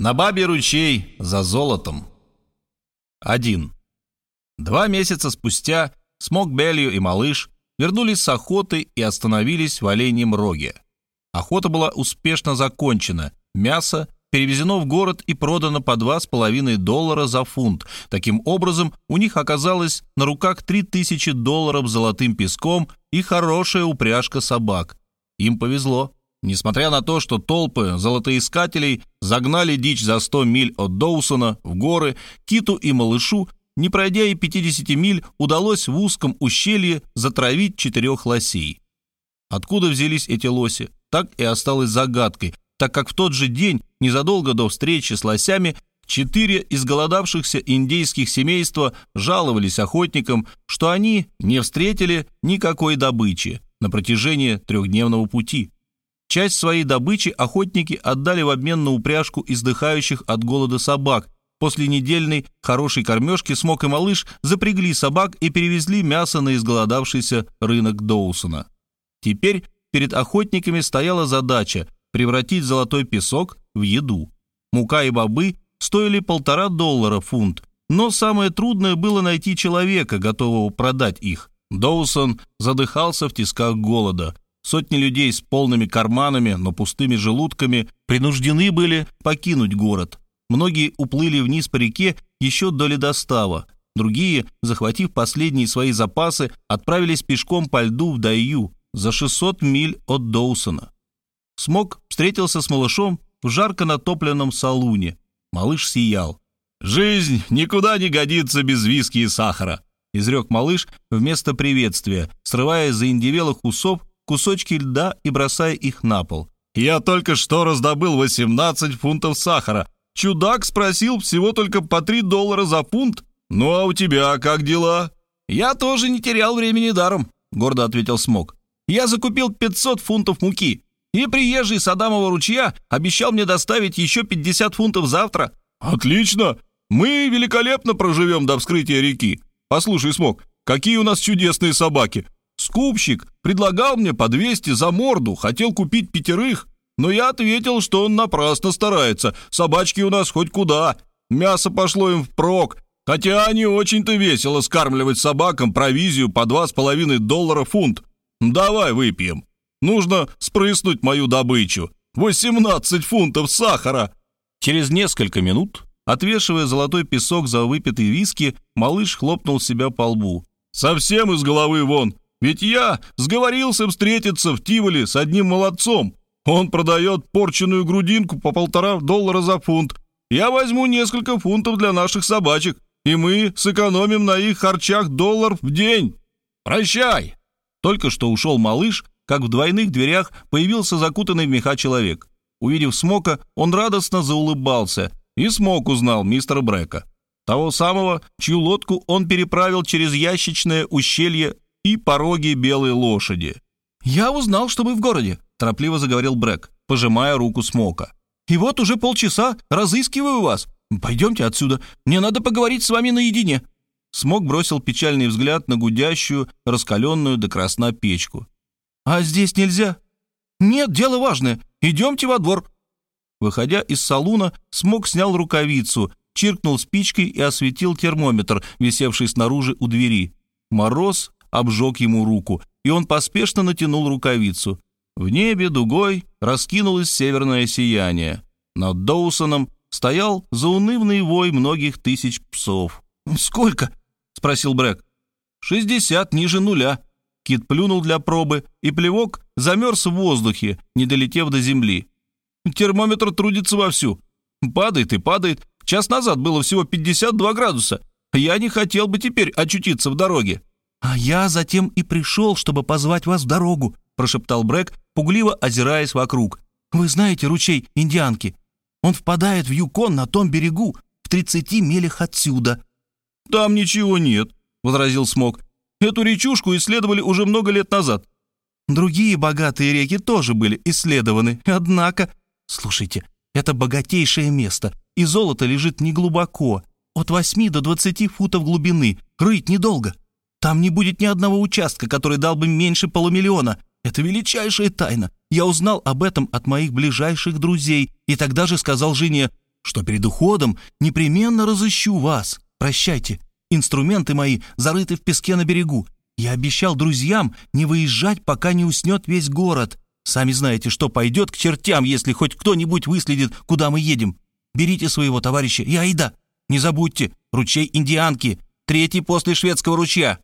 На бабе ручей за золотом. 1. Два месяца спустя Смок Белью и Малыш вернулись с охоты и остановились в Оленьем роге. Охота была успешно закончена, мясо перевезено в город и продано по 2,5 доллара за фунт. Таким образом, у них оказалось на руках 3000 долларов золотым песком и хорошая упряжка собак. Им повезло. Несмотря на то, что толпы золотоискателей загнали дичь за 100 миль от Доусона в горы, Киту и малышу, не пройдя и 50 миль, удалось в узком ущелье затравить четырех лосей. Откуда взялись эти лоси, так и осталось загадкой, так как в тот же день, незадолго до встречи с лосями, четыре изголодавшихся индейских семейства жаловались охотникам, что они не встретили никакой добычи на протяжении трехдневного пути. Часть своей добычи охотники отдали в обмен на упряжку издыхающих от голода собак. После недельной хорошей кормежки Смок и Малыш запрягли собак и перевезли мясо на изголодавшийся рынок Доусона. Теперь перед охотниками стояла задача превратить золотой песок в еду. Мука и бобы стоили полтора доллара фунт, но самое трудное было найти человека, готового продать их. Доусон задыхался в тисках голода. Сотни людей с полными карманами, но пустыми желудками принуждены были покинуть город. Многие уплыли вниз по реке еще до ледостава. Другие, захватив последние свои запасы, отправились пешком по льду в Дайю за 600 миль от Доусона. Смок встретился с малышом в жарко натопленном салуне. Малыш сиял. «Жизнь никуда не годится без виски и сахара», — изрек малыш вместо приветствия, срывая за индивелых усов кусочки льда и бросая их на пол. «Я только что раздобыл 18 фунтов сахара. Чудак спросил всего только по 3 доллара за фунт. Ну а у тебя как дела?» «Я тоже не терял времени даром», — гордо ответил Смок. «Я закупил 500 фунтов муки, и приезжий с Адамова ручья обещал мне доставить еще 50 фунтов завтра». «Отлично! Мы великолепно проживем до вскрытия реки. Послушай, Смок, какие у нас чудесные собаки. Скупщик предлагал мне по 200 за морду, хотел купить пятерых, но я ответил, что он напрасно старается. Собачки у нас хоть куда. Мясо пошло им впрок, хотя не очень-то весело скармливать собакам провизию по 2,5 доллара фунт. Давай выпьем. Нужно спрыснуть мою добычу. 18 фунтов сахара. Через несколько минут, отвешивая золотой песок за выпитый виски, малыш хлопнул себя по лбу. «Совсем из головы вон. Ведь я сговорился встретиться в Тиволе с одним молодцом. Он продает порченную грудинку по полтора доллара за фунт. Я возьму несколько фунтов для наших собачек, и мы сэкономим на их харчах доллар в день. Прощай!» Только что ушел малыш, как в двойных дверях появился закутанный в меха человек. Увидев Смока, он радостно заулыбался, и Смок узнал мистера Брека. Того самого, чью лодку он переправил через ящичное ущелье и пороги белой лошади. «Я узнал, что вы в городе», — торопливо заговорил Брэк, пожимая руку Смока. «И вот уже полчаса разыскиваю вас. Пойдемте отсюда, мне надо поговорить с вами наедине». Смок бросил печальный взгляд на гудящую, раскаленную до красна печку. «А здесь нельзя?» «Нет, дело важное. Идемте во двор». Выходя из салуна, Смок снял рукавицу, чиркнул спичкой и осветил термометр, висевший снаружи у двери. Мороз обжег ему руку, и он поспешно натянул рукавицу. В небе дугой раскинулось северное сияние. Над Доусоном стоял заунывный вой многих тысяч псов. «Сколько?» — спросил Брэк. «Шестьдесят ниже нуля». Кит плюнул для пробы, и плевок замерз в воздухе, не долетев до земли. «Термометр трудится вовсю. Падает и падает. Час назад было всего 52 градуса. Я не хотел бы теперь очутиться в дороге». «А я затем и пришел, чтобы позвать вас в дорогу», прошептал Брэк, пугливо озираясь вокруг. «Вы знаете ручей Индианки? Он впадает в Юкон на том берегу, в 30 милях отсюда». «Там ничего нет», — возразил Смок. «Эту речушку исследовали уже много лет назад». «Другие богатые реки тоже были исследованы, однако...» «Слушайте, это богатейшее место, и золото лежит неглубоко, от 8 до 20 футов глубины, рыть недолго. Там не будет ни одного участка, который дал бы меньше полумиллиона. Это величайшая тайна. Я узнал об этом от моих ближайших друзей и тогда же сказал жене, что перед уходом непременно разыщу вас. Прощайте. Инструменты мои зарыты в песке на берегу. Я обещал друзьям не выезжать, пока не уснет весь город. Сами знаете, что пойдет к чертям, если хоть кто-нибудь выследит, куда мы едем. Берите своего товарища и айда. Не забудьте, ручей Индианки, третий после шведского ручья.